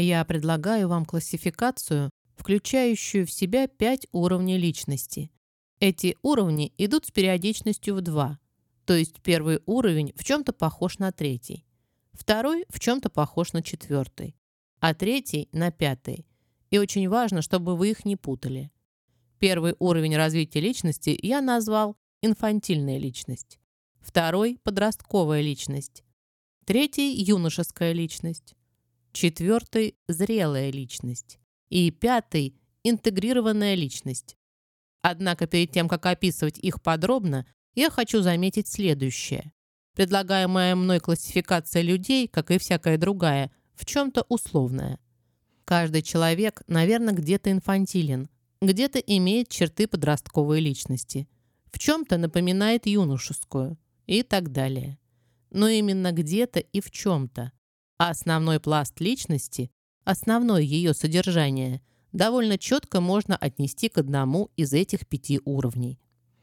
Я предлагаю вам классификацию, включающую в себя пять уровней личности. Эти уровни идут с периодичностью в два, то есть первый уровень в чем-то похож на третий, второй в чем-то похож на четвертый, а третий на пятый. И очень важно, чтобы вы их не путали. Первый уровень развития личности я назвал инфантильная личность. Второй – подростковая личность. Третий – юношеская личность. Четвертый – зрелая личность. И пятый – интегрированная личность. Однако перед тем, как описывать их подробно, я хочу заметить следующее. Предлагаемая мной классификация людей, как и всякая другая, в чем-то условная. Каждый человек, наверное, где-то инфантилен, где-то имеет черты подростковой личности, в чем-то напоминает юношескую и так далее. Но именно где-то и в чем-то. А основной пласт личности, основное ее содержание, довольно четко можно отнести к одному из этих пяти уровней.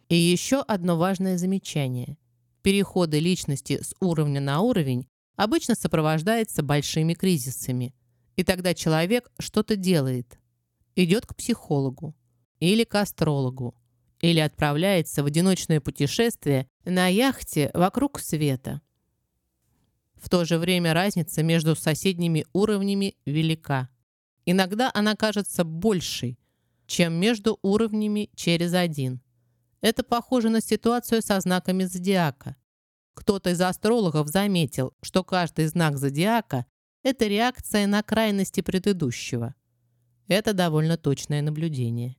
И еще одно важное замечание. Переходы личности с уровня на уровень обычно сопровождаются большими кризисами. И тогда человек что-то делает. Идет к психологу или к астрологу, или отправляется в одиночное путешествие на яхте вокруг света. В то же время разница между соседними уровнями велика. Иногда она кажется большей, чем между уровнями через один. Это похоже на ситуацию со знаками зодиака. Кто-то из астрологов заметил, что каждый знак зодиака – это реакция на крайности предыдущего. Это довольно точное наблюдение.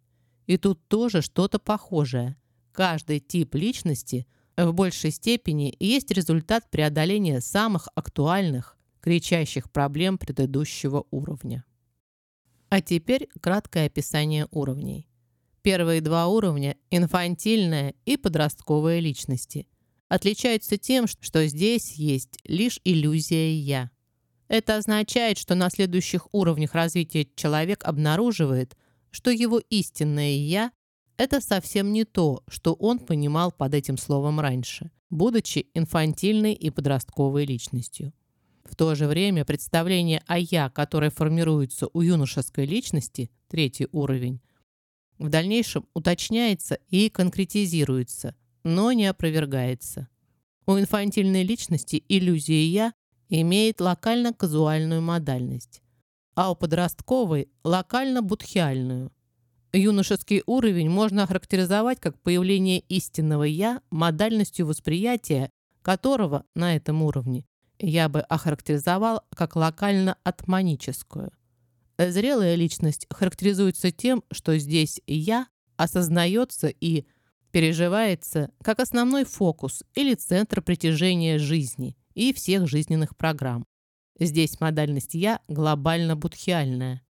И тут тоже что-то похожее. Каждый тип личности в большей степени есть результат преодоления самых актуальных, кричащих проблем предыдущего уровня. А теперь краткое описание уровней. Первые два уровня – инфантильная и подростковая личности – отличаются тем, что здесь есть лишь иллюзия «я». Это означает, что на следующих уровнях развития человек обнаруживает – что его истинное «я» — это совсем не то, что он понимал под этим словом раньше, будучи инфантильной и подростковой личностью. В то же время представление о «я», которое формируется у юношеской личности, третий уровень, в дальнейшем уточняется и конкретизируется, но не опровергается. У инфантильной личности иллюзия «я» имеет локально-казуальную модальность а у подростковой – локально-будхиальную. Юношеский уровень можно охарактеризовать как появление истинного «я» модальностью восприятия, которого на этом уровне я бы охарактеризовал как локально-атманическую. Зрелая личность характеризуется тем, что здесь «я» осознается и переживается как основной фокус или центр притяжения жизни и всех жизненных программ. Здесь модальность «я» глобально-будхиальная.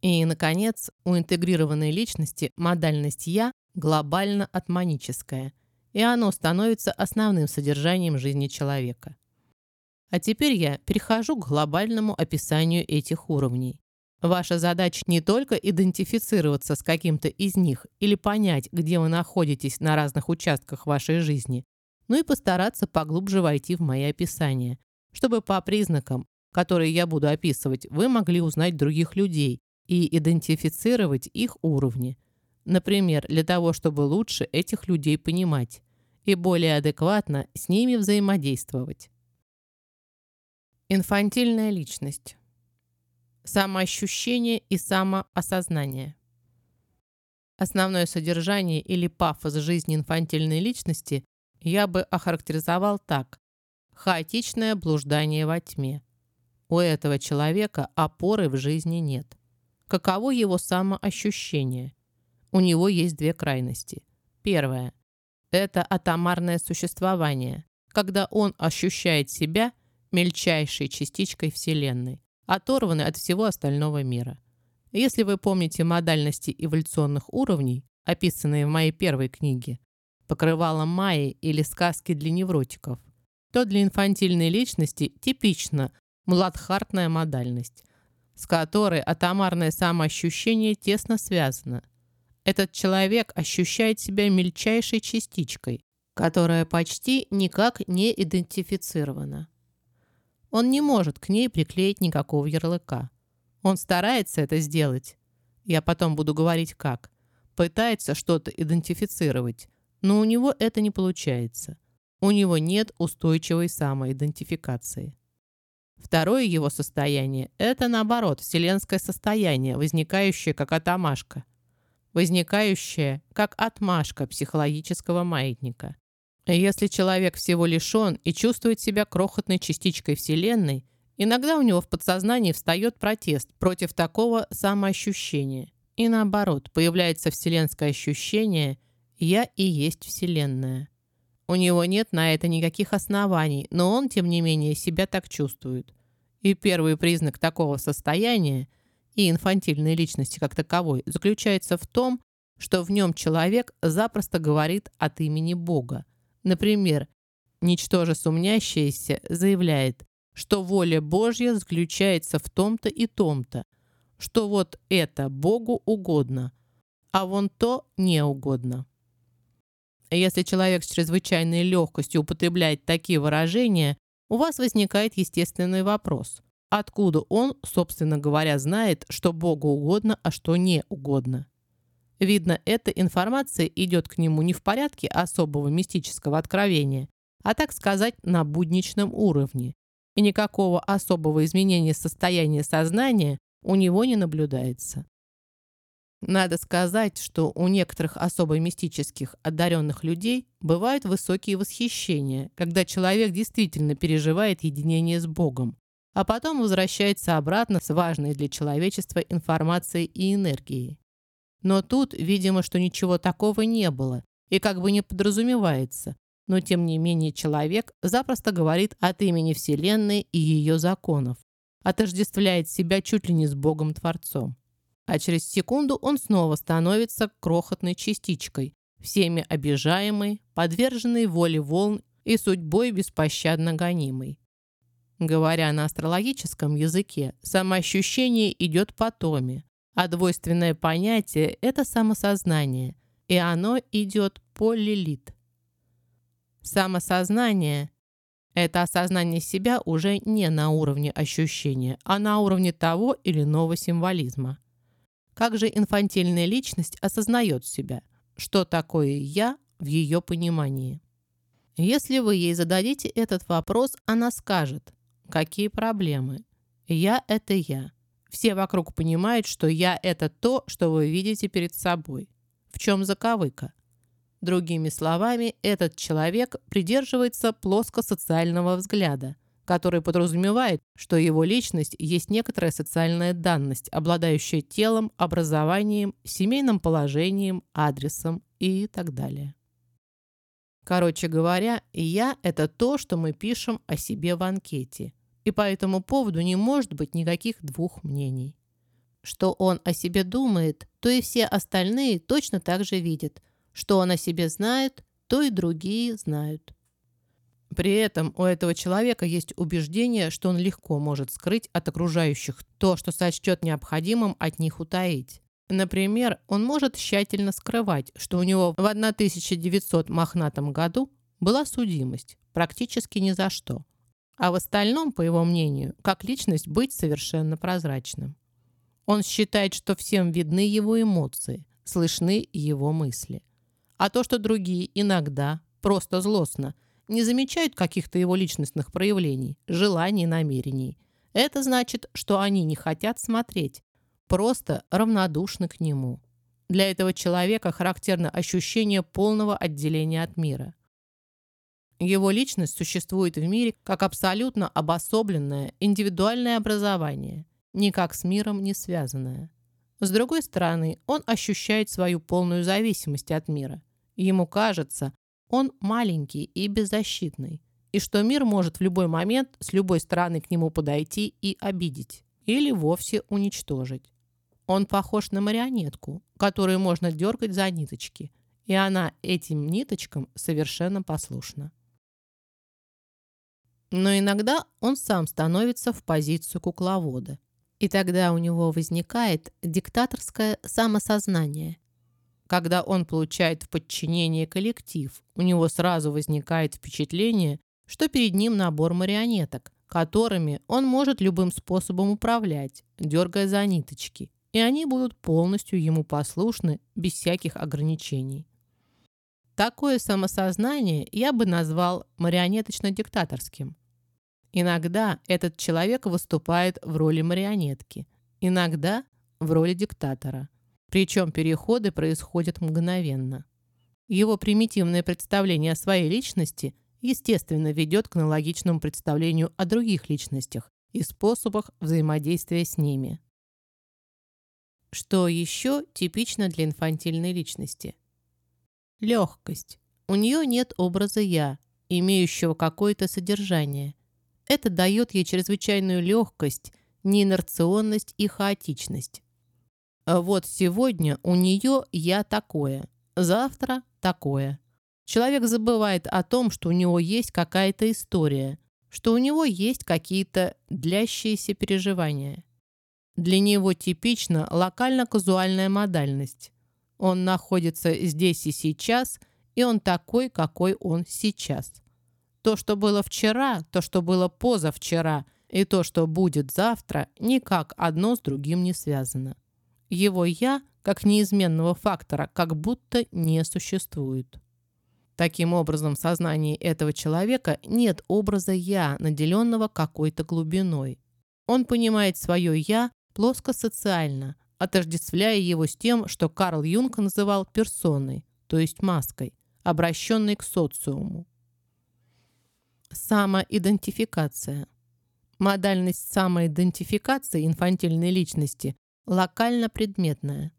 И, наконец, у интегрированной личности модальность «я» глобально-атманическая, и оно становится основным содержанием жизни человека. А теперь я перехожу к глобальному описанию этих уровней. Ваша задача не только идентифицироваться с каким-то из них или понять, где вы находитесь на разных участках вашей жизни, но и постараться поглубже войти в мои описания, чтобы по признакам, которые я буду описывать, вы могли узнать других людей и идентифицировать их уровни. Например, для того, чтобы лучше этих людей понимать и более адекватно с ними взаимодействовать. Инфантильная личность. Самоощущение и самоосознание. Основное содержание или пафос жизни инфантильной личности я бы охарактеризовал так хаотичное блуждание во тьме. У этого человека опоры в жизни нет. Каково его самоощущение? У него есть две крайности. Первое – это атомарное существование, когда он ощущает себя мельчайшей частичкой Вселенной, оторванной от всего остального мира. Если вы помните модальности эволюционных уровней, описанные в моей первой книге, покрывало Майи или сказки для невротиков, то для инфантильной личности типично младхартная модальность, с которой атомарное самоощущение тесно связано. Этот человек ощущает себя мельчайшей частичкой, которая почти никак не идентифицирована. Он не может к ней приклеить никакого ярлыка. Он старается это сделать. Я потом буду говорить как. Пытается что-то идентифицировать, но у него это не получается. У него нет устойчивой самоидентификации. Второе его состояние – это, наоборот, вселенское состояние, возникающее как отмашка. Возникающее как отмашка психологического маятника. Если человек всего лишен и чувствует себя крохотной частичкой Вселенной, иногда у него в подсознании встает протест против такого самоощущения. И наоборот, появляется вселенское ощущение «я и есть Вселенная». У него нет на это никаких оснований, но он, тем не менее, себя так чувствует. И первый признак такого состояния и инфантильной личности как таковой заключается в том, что в нем человек запросто говорит от имени Бога. Например, ничтоже сумнящееся заявляет, что воля Божья заключается в том-то и том-то, что вот это Богу угодно, а вон то не угодно. Если человек с чрезвычайной легкостью употребляет такие выражения, у вас возникает естественный вопрос. Откуда он, собственно говоря, знает, что Богу угодно, а что не угодно? Видно, эта информация идет к нему не в порядке особого мистического откровения, а, так сказать, на будничном уровне. И никакого особого изменения состояния сознания у него не наблюдается. Надо сказать, что у некоторых особо мистических одаренных людей бывают высокие восхищения, когда человек действительно переживает единение с Богом, а потом возвращается обратно с важной для человечества информацией и энергией. Но тут, видимо, что ничего такого не было и как бы не подразумевается, но тем не менее человек запросто говорит от имени Вселенной и ее законов, отождествляет себя чуть ли не с Богом-творцом а через секунду он снова становится крохотной частичкой, всеми обижаемой, подверженной воле волн и судьбой беспощадно гонимой. Говоря на астрологическом языке, самоощущение идет по томе, а двойственное понятие – это самосознание, и оно идет по лилит. Самосознание – это осознание себя уже не на уровне ощущения, а на уровне того или иного символизма. Как же инфантильная личность осознает себя? Что такое «я» в ее понимании? Если вы ей зададите этот вопрос, она скажет, какие проблемы. «Я» — это «я». Все вокруг понимают, что «я» — это то, что вы видите перед собой. В чем заковыка? Другими словами, этот человек придерживается плоско-социального взгляда – который подразумевает, что его личность есть некоторая социальная данность, обладающая телом, образованием, семейным положением, адресом и так далее. Короче говоря, «я» — это то, что мы пишем о себе в анкете. И по этому поводу не может быть никаких двух мнений. Что он о себе думает, то и все остальные точно так же видят. Что он о себе знает, то и другие знают. При этом у этого человека есть убеждение, что он легко может скрыть от окружающих то, что сочтет необходимым от них утаить. Например, он может тщательно скрывать, что у него в 1900 мохнатом году была судимость, практически ни за что. А в остальном, по его мнению, как личность быть совершенно прозрачным. Он считает, что всем видны его эмоции, слышны его мысли. А то, что другие иногда, просто злостно – не замечают каких-то его личностных проявлений, желаний, намерений. Это значит, что они не хотят смотреть, просто равнодушны к нему. Для этого человека характерно ощущение полного отделения от мира. Его личность существует в мире как абсолютно обособленное индивидуальное образование, никак с миром не связанное. С другой стороны, он ощущает свою полную зависимость от мира. Ему кажется, он маленький и беззащитный, и что мир может в любой момент с любой стороны к нему подойти и обидеть, или вовсе уничтожить. Он похож на марионетку, которую можно дергать за ниточки, и она этим ниточкам совершенно послушна. Но иногда он сам становится в позицию кукловода, и тогда у него возникает диктаторское самосознание – когда он получает в подчинение коллектив, у него сразу возникает впечатление, что перед ним набор марионеток, которыми он может любым способом управлять, дергая за ниточки, и они будут полностью ему послушны без всяких ограничений. Такое самосознание я бы назвал марионеточно-диктаторским. Иногда этот человек выступает в роли марионетки, иногда в роли диктатора. Причем переходы происходят мгновенно. Его примитивное представление о своей личности – естественно, ведет к аналогичному представлению о других личностях и способах взаимодействия с ними. Что еще типично для инфантильной личности? Легкость. У нее нет образа «я», имеющего какое-то содержание. Это дает ей чрезвычайную легкость, неинерционность и хаотичность. А вот сегодня у нее «я такое», завтра такое. Человек забывает о том, что у него есть какая-то история, что у него есть какие-то длящиеся переживания. Для него типична локально-казуальная модальность. Он находится здесь и сейчас, и он такой, какой он сейчас. То, что было вчера, то, что было позавчера, и то, что будет завтра, никак одно с другим не связано. Его «я», как неизменного фактора, как будто не существует. Таким образом, в сознании этого человека нет образа «я», наделенного какой-то глубиной. Он понимает свое «я» плоско-социально, отождествляя его с тем, что Карл Юнг называл персоной, то есть маской, обращенной к социуму. Самоидентификация. Модальность самоидентификации инфантильной личности локально-предметная.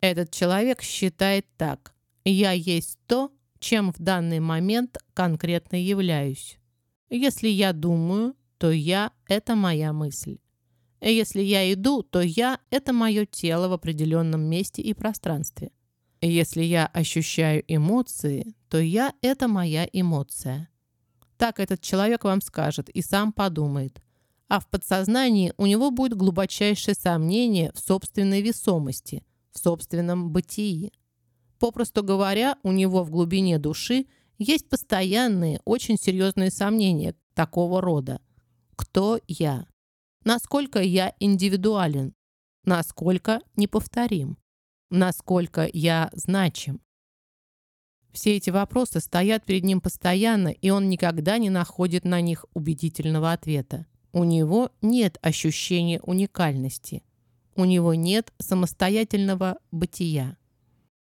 Этот человек считает так «я есть то, чем в данный момент конкретно являюсь. Если я думаю, то я – это моя мысль. Если я иду, то я – это мое тело в определенном месте и пространстве. Если я ощущаю эмоции, то я – это моя эмоция. Так этот человек вам скажет и сам подумает. А в подсознании у него будет глубочайшее сомнение в собственной весомости, в собственном бытии. Попросту говоря, у него в глубине души есть постоянные, очень серьезные сомнения такого рода. Кто я? Насколько я индивидуален? Насколько неповторим? Насколько я значим? Все эти вопросы стоят перед ним постоянно, и он никогда не находит на них убедительного ответа. У него нет ощущения уникальности. У него нет самостоятельного бытия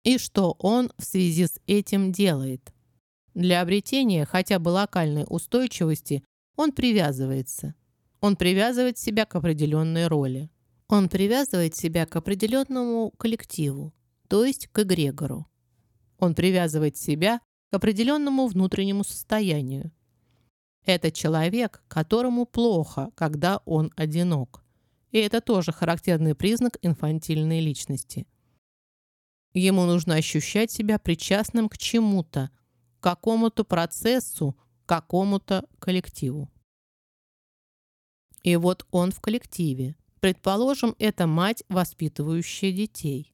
и что он в связи с этим делает. Для обретения хотя бы локальной устойчивости он привязывается. Он привязывает себя к определенной роли. Он привязывает себя к определенному коллективу, то есть к эгрегору. Он привязывает себя к определенному внутреннему состоянию. Это человек, которому плохо, когда он одинок. И это тоже характерный признак инфантильной личности – Ему нужно ощущать себя причастным к чему-то, какому-то процессу, какому-то коллективу. И вот он в коллективе. Предположим, это мать, воспитывающая детей.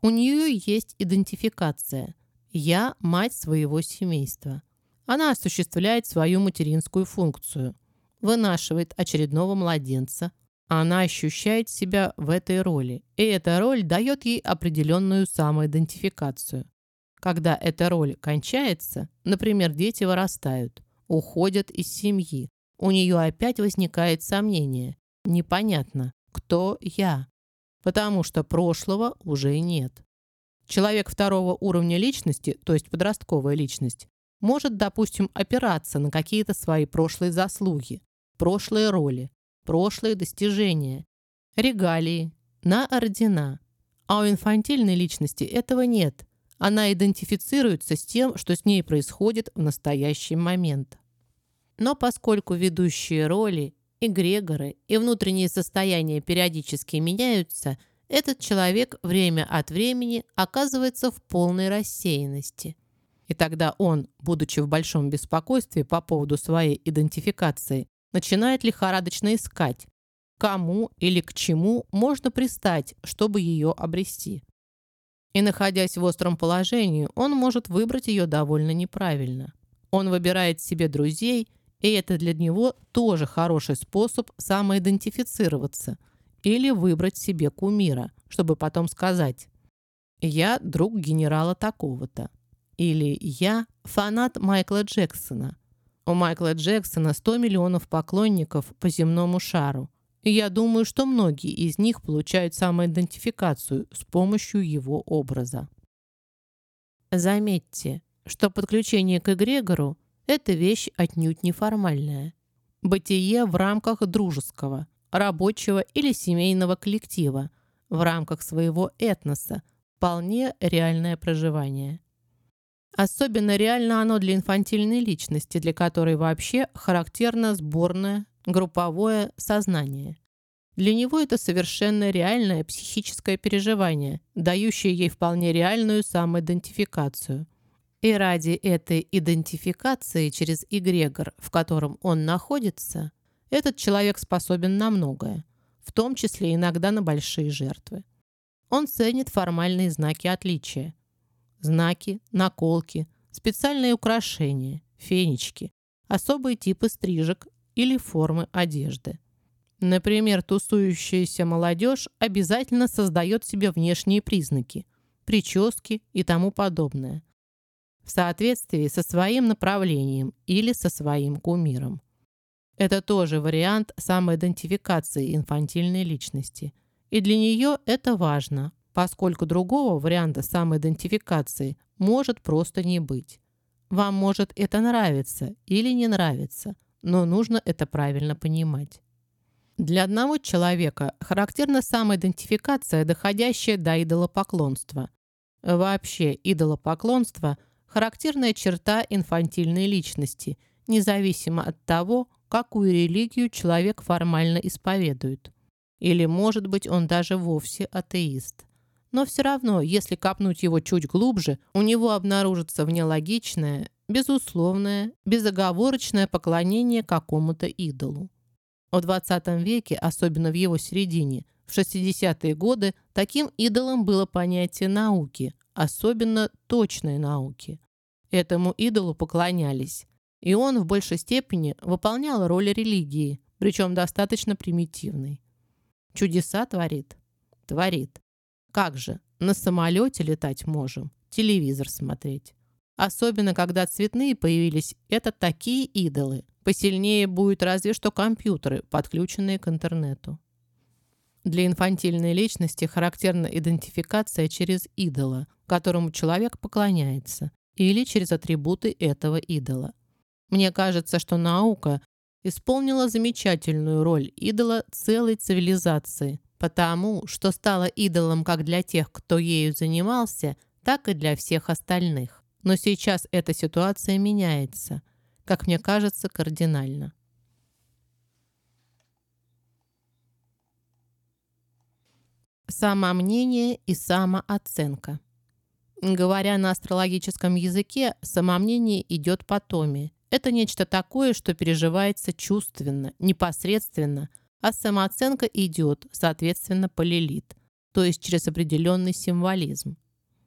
У нее есть идентификация. Я – мать своего семейства. Она осуществляет свою материнскую функцию. Вынашивает очередного младенца – она ощущает себя в этой роли, и эта роль дает ей определенную самоидентификацию. Когда эта роль кончается, например, дети вырастают, уходят из семьи, у нее опять возникает сомнение. Непонятно, кто я, потому что прошлого уже нет. Человек второго уровня личности, то есть подростковая личность, может, допустим, опираться на какие-то свои прошлые заслуги, прошлые роли, прошлые достижения, регалии, на ордена. А у инфантильной личности этого нет. Она идентифицируется с тем, что с ней происходит в настоящий момент. Но поскольку ведущие роли, эгрегоры и внутренние состояния периодически меняются, этот человек время от времени оказывается в полной рассеянности. И тогда он, будучи в большом беспокойстве по поводу своей идентификации, начинает лихорадочно искать, кому или к чему можно пристать, чтобы ее обрести. И находясь в остром положении, он может выбрать ее довольно неправильно. Он выбирает себе друзей И это для него тоже хороший способ самоидентифицироваться или выбрать себе кумира, чтобы потом сказать «Я друг генерала такого-то» или «Я фанат Майкла Джексона». У Майкла Джексона 100 миллионов поклонников по земному шару. И я думаю, что многие из них получают самоидентификацию с помощью его образа. Заметьте, что подключение к эгрегору – это вещь отнюдь неформальная. Бытие в рамках дружеского, рабочего или семейного коллектива, в рамках своего этноса, вполне реальное проживание. Особенно реально оно для инфантильной личности, для которой вообще характерно сборное, групповое сознание. Для него это совершенно реальное психическое переживание, дающее ей вполне реальную самоидентификацию – и ради этой идентификации через эгрегор, в котором он находится, этот человек способен на многое, в том числе иногда на большие жертвы. Он ценит формальные знаки отличия. Знаки, наколки, специальные украшения, фенечки, особые типы стрижек или формы одежды. Например, тусующаяся молодежь обязательно создает себе внешние признаки, прически и тому подобное в соответствии со своим направлением или со своим кумиром. Это тоже вариант самоидентификации инфантильной личности. И для нее это важно, поскольку другого варианта самоидентификации может просто не быть. Вам может это нравиться или не нравиться, но нужно это правильно понимать. Для одного человека характерна самоидентификация, доходящая до идолопоклонства. Вообще, идолопоклонство характерная черта инфантильной личности, независимо от того, какую религию человек формально исповедует. Или, может быть, он даже вовсе атеист. Но все равно, если копнуть его чуть глубже, у него обнаружится внелогичное, безусловное, безоговорочное поклонение какому-то идолу. В XX веке, особенно в его середине, в 60-е годы, таким идолом было понятие науки, особенно точной науки. Этому идолу поклонялись, и он в большей степени выполнял роль религии, причем достаточно примитивной. Чудеса творит? Творит. Как же, на самолете летать можем, телевизор смотреть. Особенно, когда цветные появились, это такие идолы. Посильнее будет разве что компьютеры, подключенные к интернету. Для инфантильной личности характерна идентификация через идола, которому человек поклоняется, или через атрибуты этого идола. Мне кажется, что наука исполнила замечательную роль идола целой цивилизации, потому что стала идолом как для тех, кто ею занимался, так и для всех остальных. Но сейчас эта ситуация меняется, как мне кажется, кардинально. Самомнение и самооценка. Говоря на астрологическом языке, самомнение идет по томе. Это нечто такое, что переживается чувственно, непосредственно, а самооценка идет, соответственно, по лилит, то есть через определенный символизм.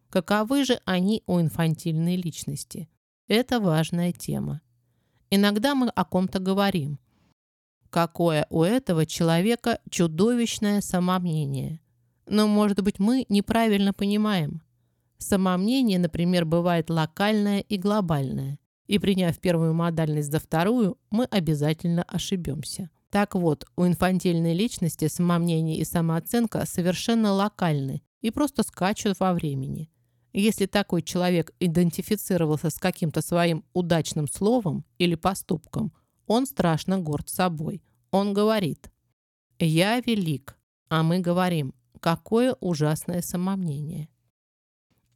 Каковы же они у инфантильной личности? Это важная тема. Иногда мы о ком-то говорим. Какое у этого человека чудовищное самомнение – но, может быть, мы неправильно понимаем. Самомнение, например, бывает локальное и глобальное. И приняв первую модальность за вторую, мы обязательно ошибемся. Так вот, у инфантильной личности самомнение и самооценка совершенно локальны и просто скачут во времени. Если такой человек идентифицировался с каким-то своим удачным словом или поступком, он страшно горд собой. Он говорит «Я велик», а мы говорим Какое ужасное самомнение.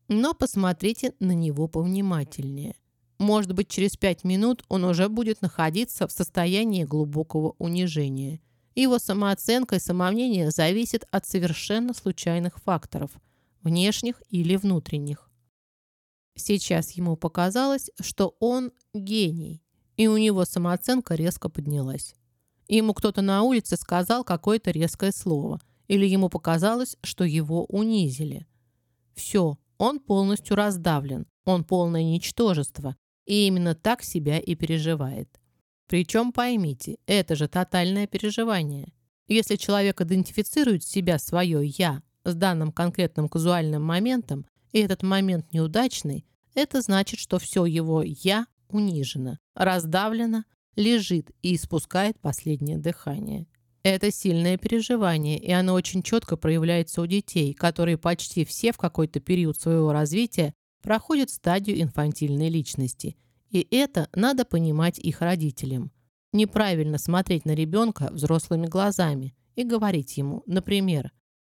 Но посмотрите на него повнимательнее. Может быть, через пять минут он уже будет находиться в состоянии глубокого унижения. Его самооценка и самомнение зависят от совершенно случайных факторов, внешних или внутренних. Сейчас ему показалось, что он гений, и у него самооценка резко поднялась. Ему кто-то на улице сказал какое-то резкое слово – или ему показалось, что его унизили. Все, он полностью раздавлен, он полное ничтожество, и именно так себя и переживает. Причем поймите, это же тотальное переживание. Если человек идентифицирует себя, свое «я» с данным конкретным казуальным моментом, и этот момент неудачный, это значит, что все его «я» унижено, раздавлено, лежит и испускает последнее дыхание. Это сильное переживание, и оно очень четко проявляется у детей, которые почти все в какой-то период своего развития проходят стадию инфантильной личности. И это надо понимать их родителям. Неправильно смотреть на ребенка взрослыми глазами и говорить ему, например,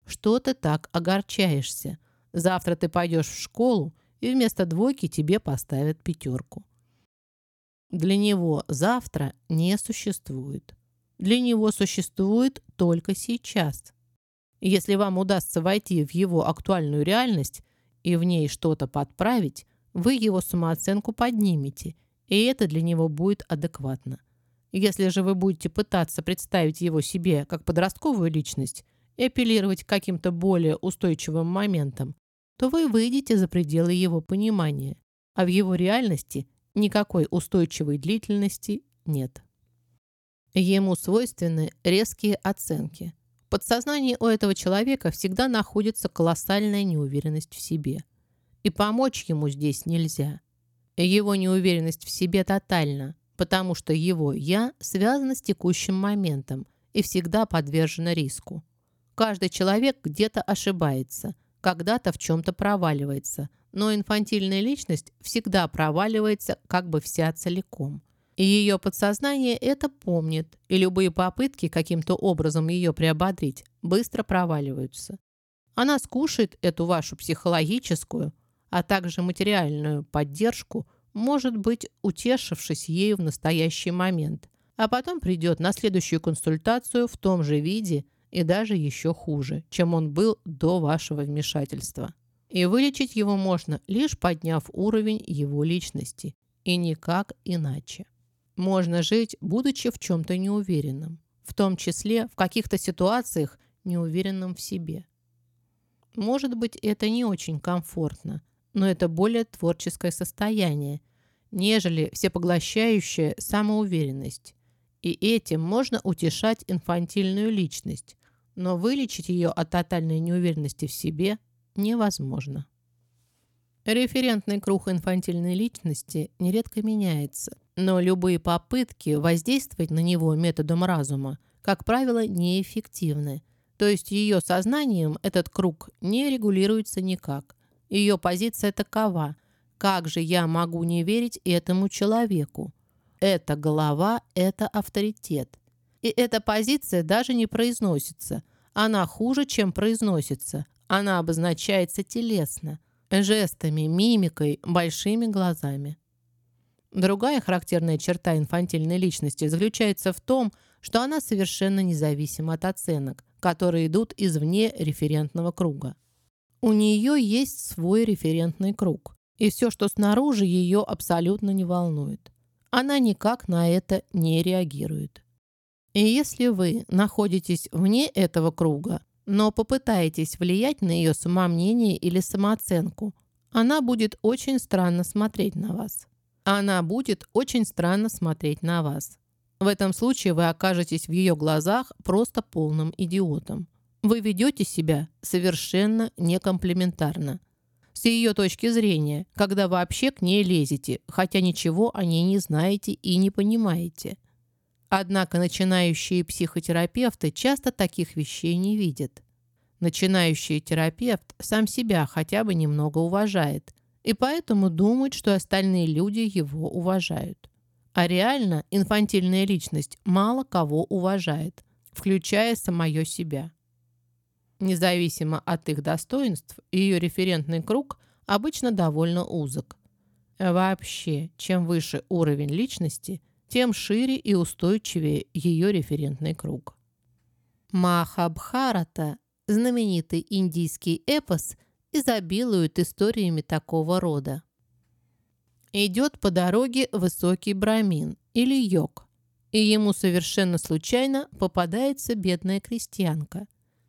«Что ты так огорчаешься? Завтра ты пойдешь в школу, и вместо двойки тебе поставят пятерку». Для него завтра не существует. Для него существует только сейчас. Если вам удастся войти в его актуальную реальность и в ней что-то подправить, вы его самооценку поднимете, и это для него будет адекватно. Если же вы будете пытаться представить его себе как подростковую личность и апеллировать к каким-то более устойчивым моментам, то вы выйдете за пределы его понимания, а в его реальности никакой устойчивой длительности нет. Ему свойственны резкие оценки. В подсознании у этого человека всегда находится колоссальная неуверенность в себе. И помочь ему здесь нельзя. Его неуверенность в себе тотальна, потому что его «я» связано с текущим моментом и всегда подвержено риску. Каждый человек где-то ошибается, когда-то в чем-то проваливается, но инфантильная личность всегда проваливается как бы вся целиком. И ее подсознание это помнит, и любые попытки каким-то образом ее приободрить быстро проваливаются. Она скушает эту вашу психологическую, а также материальную поддержку, может быть, утешившись ею в настоящий момент, а потом придет на следующую консультацию в том же виде и даже еще хуже, чем он был до вашего вмешательства. И вылечить его можно, лишь подняв уровень его личности, и никак иначе. Можно жить, будучи в чем-то неуверенным, в том числе в каких-то ситуациях неуверенным в себе. Может быть, это не очень комфортно, но это более творческое состояние, нежели всепоглощающая самоуверенность. И этим можно утешать инфантильную личность, но вылечить ее от тотальной неуверенности в себе невозможно. Референтный круг инфантильной личности нередко меняется, но любые попытки воздействовать на него методом разума, как правило, неэффективны. То есть ее сознанием этот круг не регулируется никак. Ее позиция такова. Как же я могу не верить этому человеку? Это голова, это авторитет. И эта позиция даже не произносится. Она хуже, чем произносится. Она обозначается телесно, жестами, мимикой, большими глазами. Другая характерная черта инфантильной личности заключается в том, что она совершенно независима от оценок, которые идут извне референтного круга. У нее есть свой референтный круг, и все, что снаружи, ее абсолютно не волнует. Она никак на это не реагирует. И если вы находитесь вне этого круга, но попытаетесь влиять на ее самомнение или самооценку, она будет очень странно смотреть на вас она будет очень странно смотреть на вас. В этом случае вы окажетесь в ее глазах просто полным идиотом. Вы ведете себя совершенно некомплементарно. С ее точки зрения, когда вообще к ней лезете, хотя ничего о ней не знаете и не понимаете. Однако начинающие психотерапевты часто таких вещей не видят. Начинающий терапевт сам себя хотя бы немного уважает и поэтому думает, что остальные люди его уважают. А реально инфантильная личность мало кого уважает, включая самое себя. Независимо от их достоинств, ее референтный круг обычно довольно узок. Вообще, чем выше уровень личности, тем шире и устойчивее ее референтный круг. Махабхарата, знаменитый индийский эпос – изобилуют историями такого рода. Идет по дороге высокий брамин или йог, и ему совершенно случайно попадается бедная крестьянка,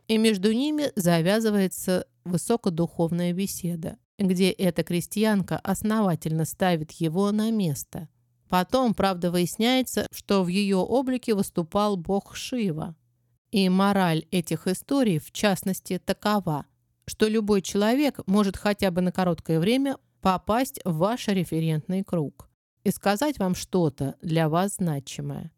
и между ними завязывается высокодуховная беседа, где эта крестьянка основательно ставит его на место, Потом, правда, выясняется, что в ее облике выступал бог Шива. И мораль этих историй, в частности, такова, что любой человек может хотя бы на короткое время попасть в ваш референтный круг и сказать вам что-то для вас значимое.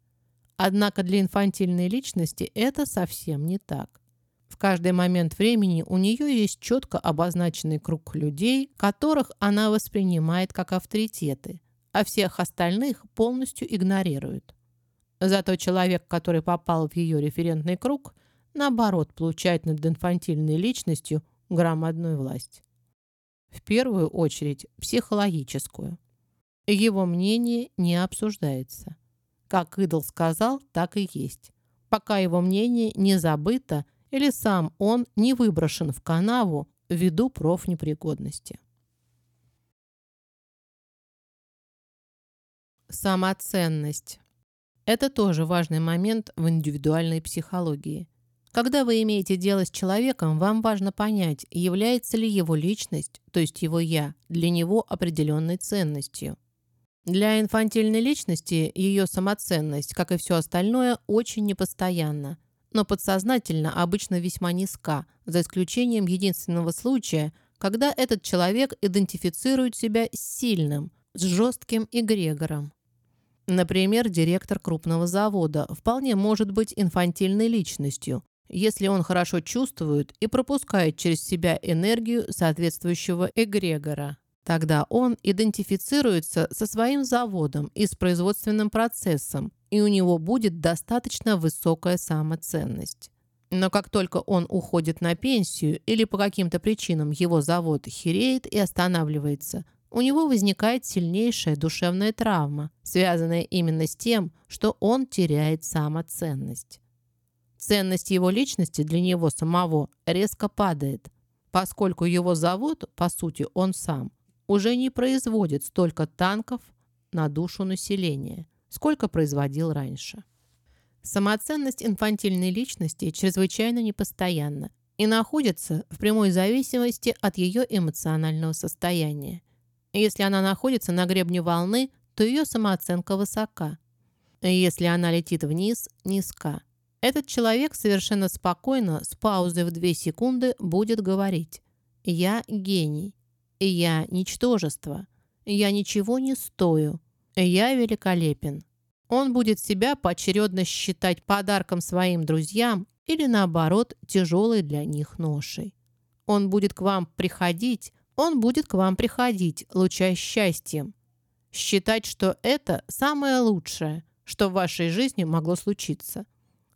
Однако для инфантильной личности это совсем не так. В каждый момент времени у нее есть четко обозначенный круг людей, которых она воспринимает как авторитеты, а всех остальных полностью игнорирует. Зато человек, который попал в ее референтный круг, наоборот, получает над инфантильной личностью громадную власть. В первую очередь психологическую. Его мнение не обсуждается. Как идол сказал, так и есть. Пока его мнение не забыто или сам он не выброшен в канаву ввиду профнепригодности. Самоценность. Это тоже важный момент в индивидуальной психологии. Когда вы имеете дело с человеком, вам важно понять, является ли его личность, то есть его «я», для него определенной ценностью. Для инфантильной личности ее самоценность, как и все остальное, очень непостоянна – но подсознательно обычно весьма низка, за исключением единственного случая, когда этот человек идентифицирует себя сильным, с жестким эгрегором. Например, директор крупного завода вполне может быть инфантильной личностью, если он хорошо чувствует и пропускает через себя энергию соответствующего эгрегора. Тогда он идентифицируется со своим заводом и с производственным процессом, и у него будет достаточно высокая самоценность. Но как только он уходит на пенсию или по каким-то причинам его завод хереет и останавливается, у него возникает сильнейшая душевная травма, связанная именно с тем, что он теряет самоценность. Ценность его личности для него самого резко падает, поскольку его завод, по сути, он сам – уже не производит столько танков на душу населения, сколько производил раньше. Самоценность инфантильной личности чрезвычайно непостоянна и находится в прямой зависимости от ее эмоционального состояния. Если она находится на гребне волны, то ее самооценка высока. Если она летит вниз, низка. Этот человек совершенно спокойно, с паузой в 2 секунды, будет говорить «Я гений», я ничтожество. Я ничего не стою. Я великолепен. Он будет себя поочередно считать подарком своим друзьям или, наоборот, тяжелой для них ношей. Он будет к вам приходить, он будет к вам приходить, луча счастьем. Считать, что это самое лучшее, что в вашей жизни могло случиться.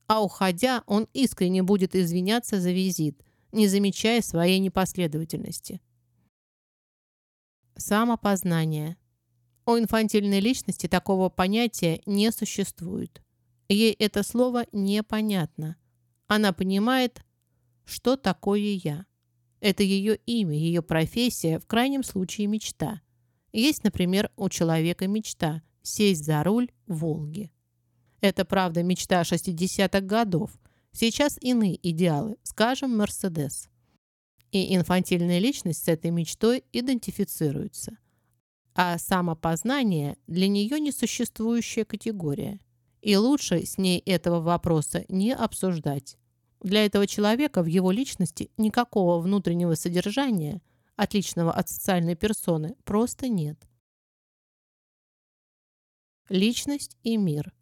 А уходя, он искренне будет извиняться за визит, не замечая своей непоследовательности. Самопознание. У инфантильной личности такого понятия не существует. Ей это слово непонятно. Она понимает, что такое «я». Это ее имя, ее профессия, в крайнем случае мечта. Есть, например, у человека мечта – сесть за руль «Волги». Это, правда, мечта 60-х годов. Сейчас иные идеалы, скажем, «Мерседес» и инфантильная личность с этой мечтой идентифицируется. А самопознание для нее несуществующая категория. И лучше с ней этого вопроса не обсуждать. Для этого человека в его личности никакого внутреннего содержания, отличного от социальной персоны, просто нет. Личность и мир.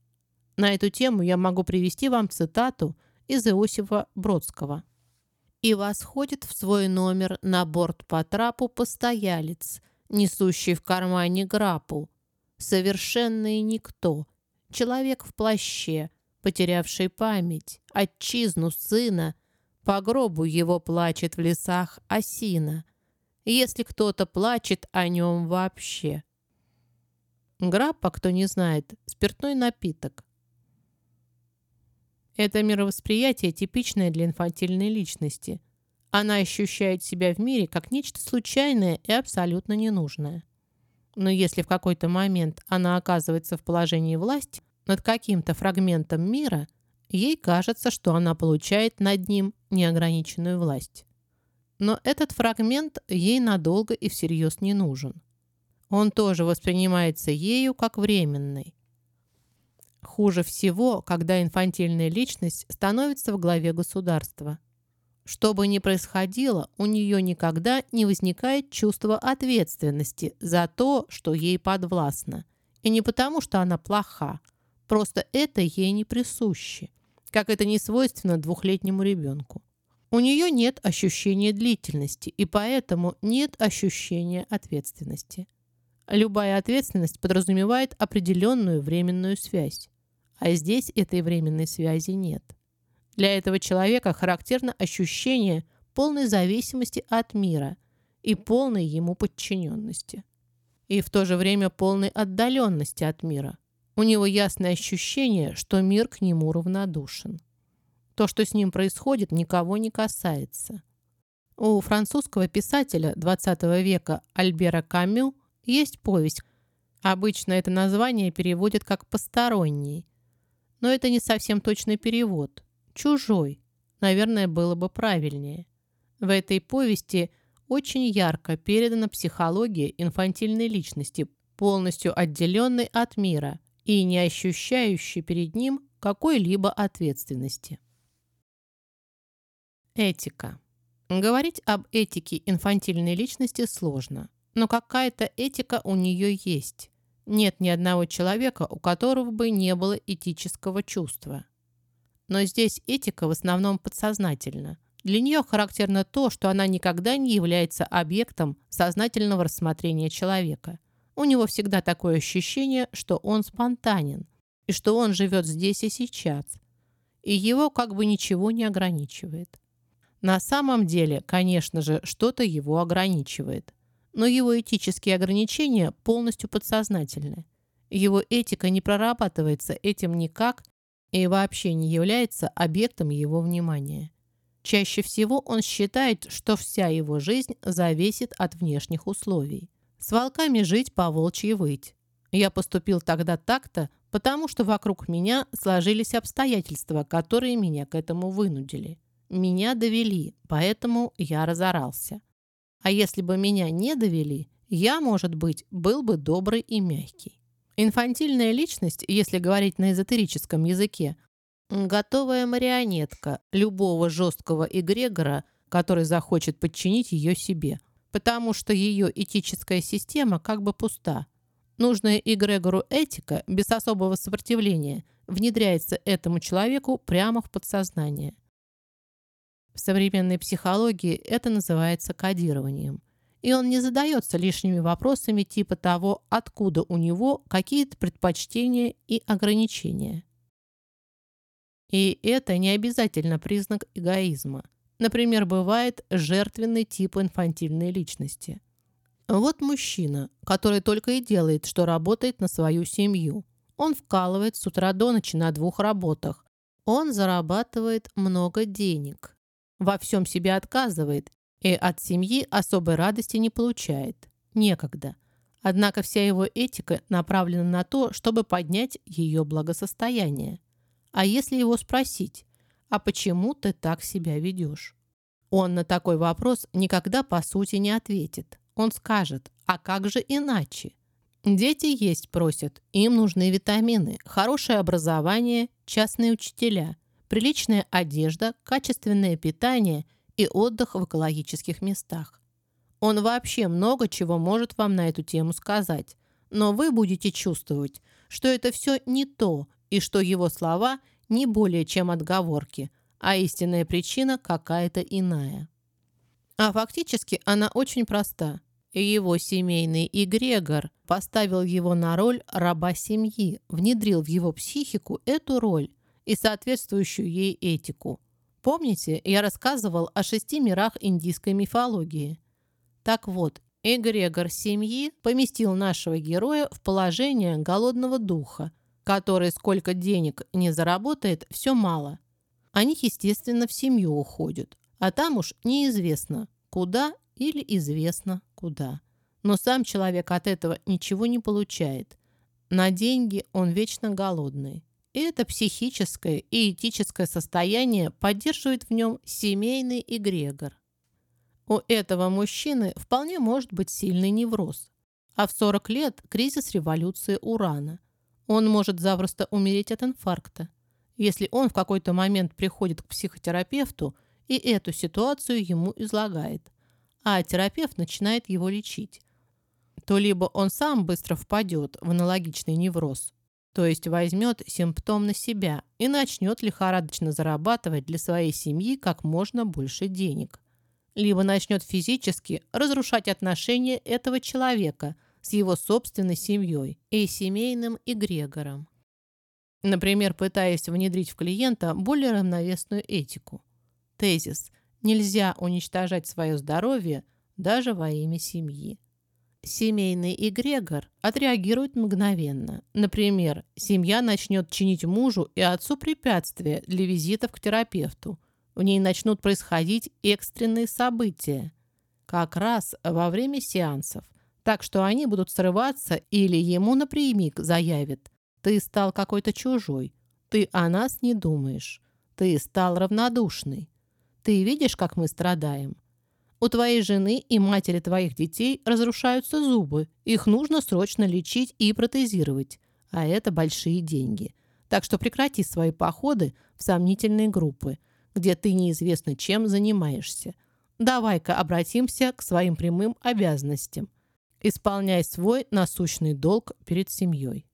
На эту тему я могу привести вам цитату из Иосифа Бродского – и восходит в свой номер на борт по трапу постоялец, несущий в кармане грапу. Совершенный никто, человек в плаще, потерявший память, отчизну сына, по гробу его плачет в лесах осина, если кто-то плачет о нем вообще. Граппа, кто не знает, спиртной напиток, это мировосприятие типичное для инфантильной личности. Она ощущает себя в мире как нечто случайное и абсолютно ненужное. Но если в какой-то момент она оказывается в положении власти над каким-то фрагментом мира, ей кажется, что она получает над ним неограниченную власть. Но этот фрагмент ей надолго и всерьез не нужен. он тоже воспринимается ею как временный. Хуже всего, когда инфантильная личность становится в главе государства. Что бы ни происходило, у нее никогда не возникает чувство ответственности за то, что ей подвластно. И не потому, что она плоха, просто это ей не присуще, как это не свойственно двухлетнему ребенку. У нее нет ощущения длительности, и поэтому нет ощущения ответственности. Любая ответственность подразумевает определенную временную связь, а здесь этой временной связи нет. Для этого человека характерно ощущение полной зависимости от мира и полной ему подчиненности. И в то же время полной отдаленности от мира. У него ясное ощущение, что мир к нему равнодушен. То, что с ним происходит, никого не касается. У французского писателя XX века Альбера Камю есть повесть. Обычно это название переводят как «посторонний». Но это не совсем точный перевод. «Чужой», наверное, было бы правильнее. В этой повести очень ярко передана психология инфантильной личности, полностью отделенной от мира и не ощущающей перед ним какой-либо ответственности. Этика. Говорить об этике инфантильной личности сложно, но какая-то этика у нее есть. Нет ни одного человека, у которого бы не было этического чувства. Но здесь этика в основном подсознательна. Для нее характерно то, что она никогда не является объектом сознательного рассмотрения человека. У него всегда такое ощущение, что он спонтанен, и что он живет здесь и сейчас, и его как бы ничего не ограничивает. На самом деле, конечно же, что-то его ограничивает. Но его этические ограничения полностью подсознательны. Его этика не прорабатывается этим никак и вообще не является объектом его внимания. Чаще всего он считает, что вся его жизнь зависит от внешних условий. С волками жить, по волчьи выть. Я поступил тогда так-то, потому что вокруг меня сложились обстоятельства, которые меня к этому вынудили. Меня довели, поэтому я разорался. А если бы меня не довели, я, может быть, был бы добрый и мягкий. Инфантильная личность, если говорить на эзотерическом языке, готовая марионетка любого жесткого эгрегора, который захочет подчинить ее себе, потому что ее этическая система как бы пуста. Нужная эгрегору этика без особого сопротивления внедряется этому человеку прямо в подсознание. В современной психологии это называется кодированием. И он не задается лишними вопросами типа того, откуда у него какие-то предпочтения и ограничения. И это не обязательно признак эгоизма. Например, бывает жертвенный тип инфантильной личности. Вот мужчина, который только и делает, что работает на свою семью. Он вкалывает с утра до ночи на двух работах. Он зарабатывает много денег во всем себе отказывает и от семьи особой радости не получает. Некогда. Однако вся его этика направлена на то, чтобы поднять ее благосостояние. А если его спросить, а почему ты так себя ведешь? Он на такой вопрос никогда по сути не ответит. Он скажет, а как же иначе? Дети есть просят, им нужны витамины, хорошее образование, частные учителя – приличная одежда, качественное питание и отдых в экологических местах. Он вообще много чего может вам на эту тему сказать, но вы будете чувствовать, что это все не то и что его слова не более чем отговорки, а истинная причина какая-то иная. А фактически она очень проста. Его семейный эгрегор поставил его на роль раба семьи, внедрил в его психику эту роль – и соответствующую ей этику. Помните, я рассказывал о шести мирах индийской мифологии? Так вот, эгрегор семьи поместил нашего героя в положение голодного духа, который сколько денег не заработает, все мало. Они, естественно, в семью уходят, а там уж неизвестно, куда или известно куда. Но сам человек от этого ничего не получает. На деньги он вечно голодный. И это психическое и этическое состояние поддерживает в нем семейный эгрегор. У этого мужчины вполне может быть сильный невроз. а в 40 лет кризис революции урана. Он может запросто умереть от инфаркта. Если он в какой-то момент приходит к психотерапевту и эту ситуацию ему излагает, а терапевт начинает его лечить, то либо он сам быстро впадет в аналогичный невроз, то есть возьмет симптом на себя и начнет лихорадочно зарабатывать для своей семьи как можно больше денег. Либо начнет физически разрушать отношения этого человека с его собственной семьей и семейным эгрегором. Например, пытаясь внедрить в клиента более равновесную этику. Тезис «Нельзя уничтожать свое здоровье даже во имя семьи». Семейный эгрегор отреагирует мгновенно. Например, семья начнет чинить мужу и отцу препятствия для визитов к терапевту. В ней начнут происходить экстренные события. Как раз во время сеансов. Так что они будут срываться или ему напрямик заявят. Ты стал какой-то чужой. Ты о нас не думаешь. Ты стал равнодушный. Ты видишь, как мы страдаем? У твоей жены и матери твоих детей разрушаются зубы. Их нужно срочно лечить и протезировать. А это большие деньги. Так что прекрати свои походы в сомнительные группы, где ты неизвестно чем занимаешься. Давай-ка обратимся к своим прямым обязанностям. Исполняй свой насущный долг перед семьей.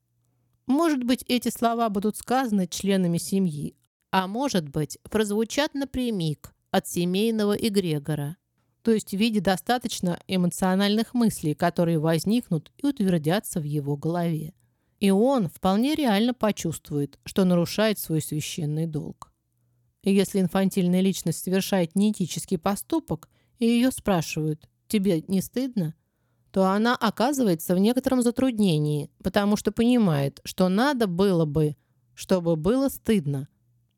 Может быть, эти слова будут сказаны членами семьи, а может быть, прозвучат напрямик от семейного эгрегора, то есть в виде достаточно эмоциональных мыслей, которые возникнут и утвердятся в его голове. И он вполне реально почувствует, что нарушает свой священный долг. И если инфантильная личность совершает неэтический поступок, и ее спрашивают «Тебе не стыдно?», то она оказывается в некотором затруднении, потому что понимает, что надо было бы, чтобы было стыдно.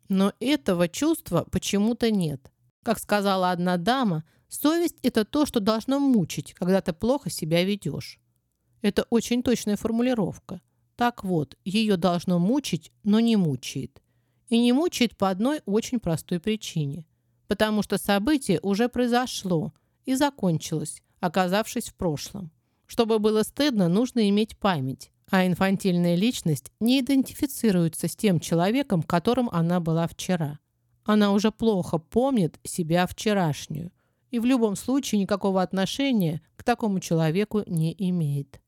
Но этого чувства почему-то нет. Как сказала одна дама, Совесть – это то, что должно мучить, когда ты плохо себя ведешь. Это очень точная формулировка. Так вот, ее должно мучить, но не мучает. И не мучает по одной очень простой причине. Потому что событие уже произошло и закончилось, оказавшись в прошлом. Чтобы было стыдно, нужно иметь память. А инфантильная личность не идентифицируется с тем человеком, которым она была вчера. Она уже плохо помнит себя вчерашнюю – и в любом случае никакого отношения к такому человеку не имеет.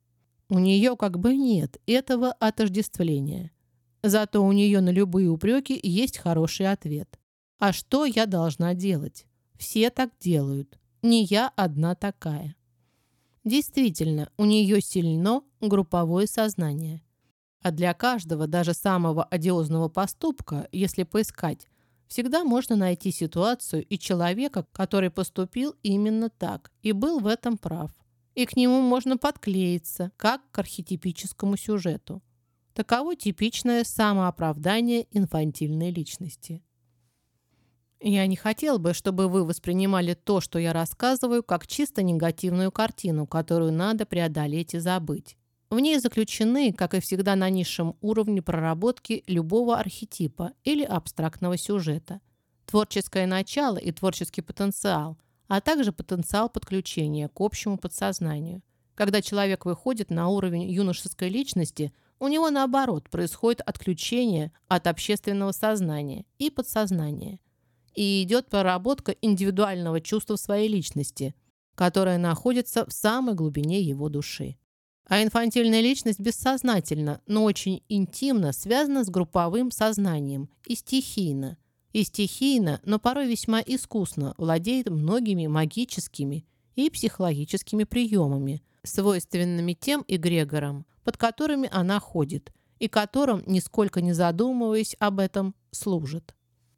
У нее как бы нет этого отождествления. Зато у нее на любые упреки есть хороший ответ. А что я должна делать? Все так делают. Не я одна такая. Действительно, у нее сильно групповое сознание. А для каждого, даже самого одиозного поступка, если поискать, Всегда можно найти ситуацию и человека, который поступил именно так и был в этом прав. И к нему можно подклеиться, как к архетипическому сюжету. Таково типичное самооправдание инфантильной личности. Я не хотел бы, чтобы вы воспринимали то, что я рассказываю, как чисто негативную картину, которую надо преодолеть и забыть. В ней заключены, как и всегда на низшем уровне проработки любого архетипа или абстрактного сюжета, творческое начало и творческий потенциал, а также потенциал подключения к общему подсознанию. Когда человек выходит на уровень юношеской личности, у него наоборот происходит отключение от общественного сознания и подсознания. И идет проработка индивидуального чувства своей личности, которое находится в самой глубине его души. А инфантильная личность бессознательно, но очень интимно связана с групповым сознанием и стихийно. И стихийно, но порой весьма искусно владеет многими магическими и психологическими приемами, свойственными тем эгрегорам, под которыми она ходит, и которым, нисколько не задумываясь об этом, служит.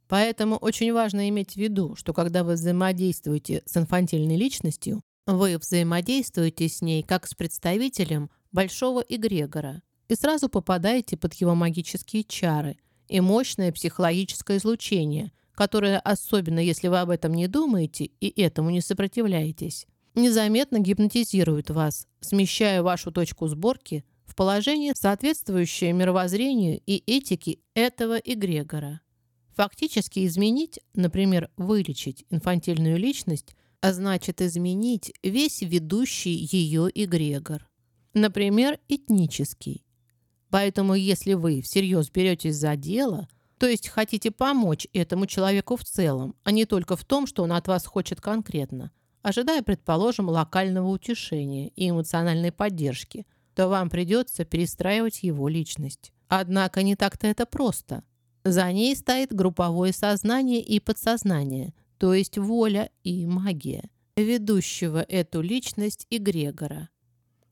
Поэтому очень важно иметь в виду, что когда вы взаимодействуете с инфантильной личностью, вы взаимодействуете с ней как с представителем большого эгрегора и сразу попадаете под его магические чары и мощное психологическое излучение, которое, особенно если вы об этом не думаете и этому не сопротивляетесь, незаметно гипнотизирует вас, смещая вашу точку сборки в положение, соответствующее мировоззрению и этике этого эгрегора. Фактически изменить, например, вылечить инфантильную личность – а значит изменить весь ведущий ее эгрегор. Например, этнический. Поэтому если вы всерьез беретесь за дело, то есть хотите помочь этому человеку в целом, а не только в том, что он от вас хочет конкретно, ожидая, предположим, локального утешения и эмоциональной поддержки, то вам придется перестраивать его личность. Однако не так-то это просто. За ней стоит групповое сознание и подсознание, то есть воля и магия, ведущего эту личность эгрегора.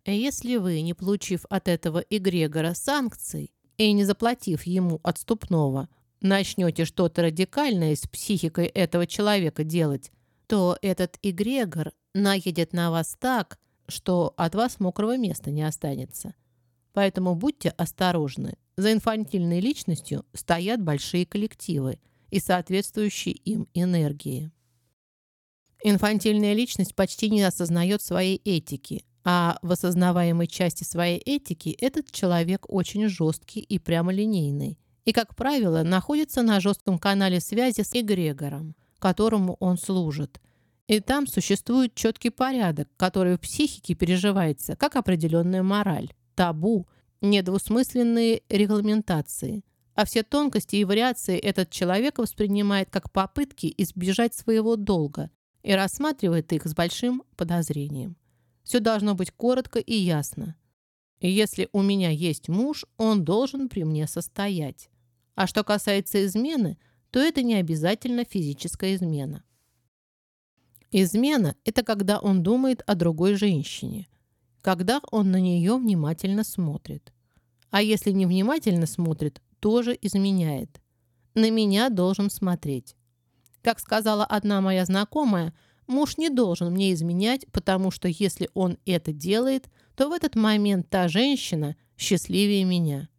Если вы, не получив от этого эгрегора санкций и не заплатив ему отступного, начнете что-то радикальное с психикой этого человека делать, то этот эгрегор наедет на вас так, что от вас мокрого места не останется. Поэтому будьте осторожны. За инфантильной личностью стоят большие коллективы и соответствующие им энергии. Инфантильная личность почти не осознает своей этики, а в осознаваемой части своей этики этот человек очень жесткий и прямолинейный. И, как правило, находится на жестком канале связи с эгрегором, которому он служит. И там существует четкий порядок, который в психике переживается как определенная мораль, табу недвусмысленные регламентации, а все тонкости и вариации этот человек воспринимает как попытки избежать своего долга и рассматривает их с большим подозрением. Все должно быть коротко и ясно. Если у меня есть муж, он должен при мне состоять. А что касается измены, то это не обязательно физическая измена. Измена – это когда он думает о другой женщине, когда он на нее внимательно смотрит. А если невнимательно смотрит, тоже изменяет. На меня должен смотреть. Как сказала одна моя знакомая, муж не должен мне изменять, потому что если он это делает, то в этот момент та женщина счастливее меня.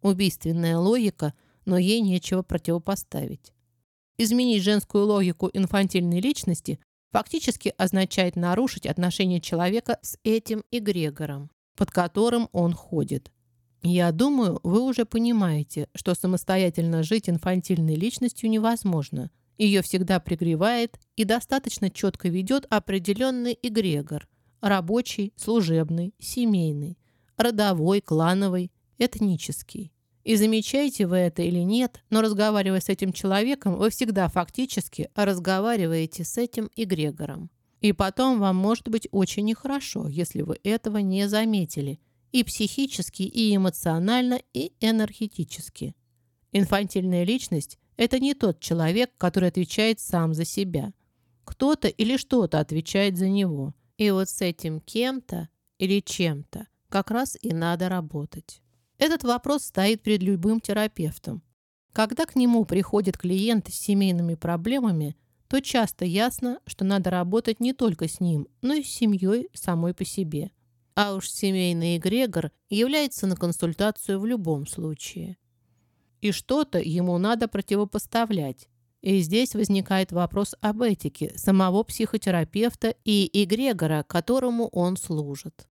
Убийственная логика, но ей нечего противопоставить. Изменить женскую логику инфантильной личности фактически означает нарушить отношения человека с этим эгрегором, под которым он ходит. Я думаю, вы уже понимаете, что самостоятельно жить инфантильной личностью невозможно. Ее всегда пригревает и достаточно четко ведет определенный эгрегор – рабочий, служебный, семейный, родовой, клановый, этнический. И замечаете вы это или нет, но разговаривая с этим человеком, вы всегда фактически разговариваете с этим эгрегором. И потом вам может быть очень нехорошо, если вы этого не заметили – и психически, и эмоционально, и энергетически. Инфантильная личность – это не тот человек, который отвечает сам за себя. Кто-то или что-то отвечает за него. И вот с этим кем-то или чем-то как раз и надо работать. Этот вопрос стоит перед любым терапевтом. Когда к нему приходит клиент с семейными проблемами, то часто ясно, что надо работать не только с ним, но и с семьей самой по себе. А уж семейный эгрегор является на консультацию в любом случае. И что-то ему надо противопоставлять. И здесь возникает вопрос об этике самого психотерапевта и эгрегора, которому он служит.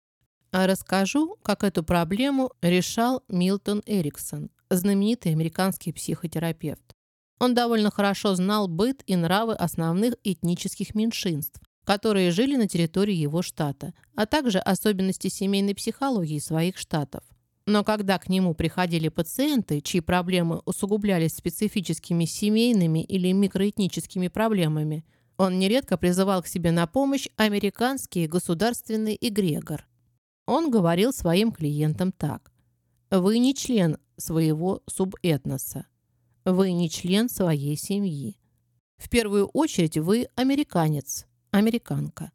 А расскажу, как эту проблему решал Милтон Эриксон, знаменитый американский психотерапевт. Он довольно хорошо знал быт и нравы основных этнических меньшинств, которые жили на территории его штата, а также особенности семейной психологии своих штатов. Но когда к нему приходили пациенты, чьи проблемы усугублялись специфическими семейными или микроэтническими проблемами, он нередко призывал к себе на помощь американский государственный эгрегор. Он говорил своим клиентам так. «Вы не член своего субэтноса. Вы не член своей семьи. В первую очередь вы американец, американка.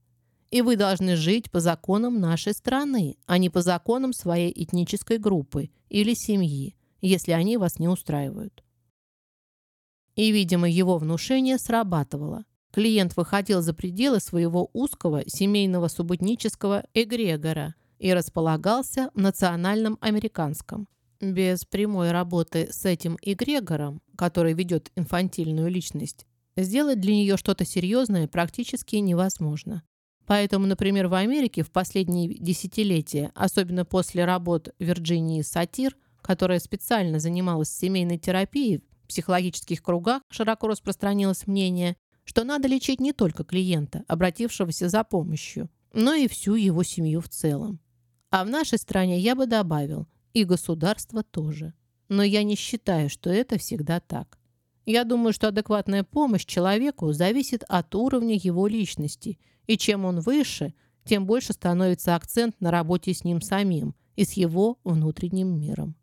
И вы должны жить по законам нашей страны, а не по законам своей этнической группы или семьи, если они вас не устраивают. И, видимо, его внушение срабатывало. Клиент выходил за пределы своего узкого семейного субботнического эгрегора и располагался в национальном американском. Без прямой работы с этим эгрегором, который ведет инфантильную личность, Сделать для нее что-то серьезное практически невозможно. Поэтому, например, в Америке в последние десятилетия, особенно после работ Вирджинии Сатир, которая специально занималась семейной терапией, в психологических кругах широко распространилось мнение, что надо лечить не только клиента, обратившегося за помощью, но и всю его семью в целом. А в нашей стране я бы добавил, и государство тоже. Но я не считаю, что это всегда так. Я думаю, что адекватная помощь человеку зависит от уровня его личности, и чем он выше, тем больше становится акцент на работе с ним самим и с его внутренним миром.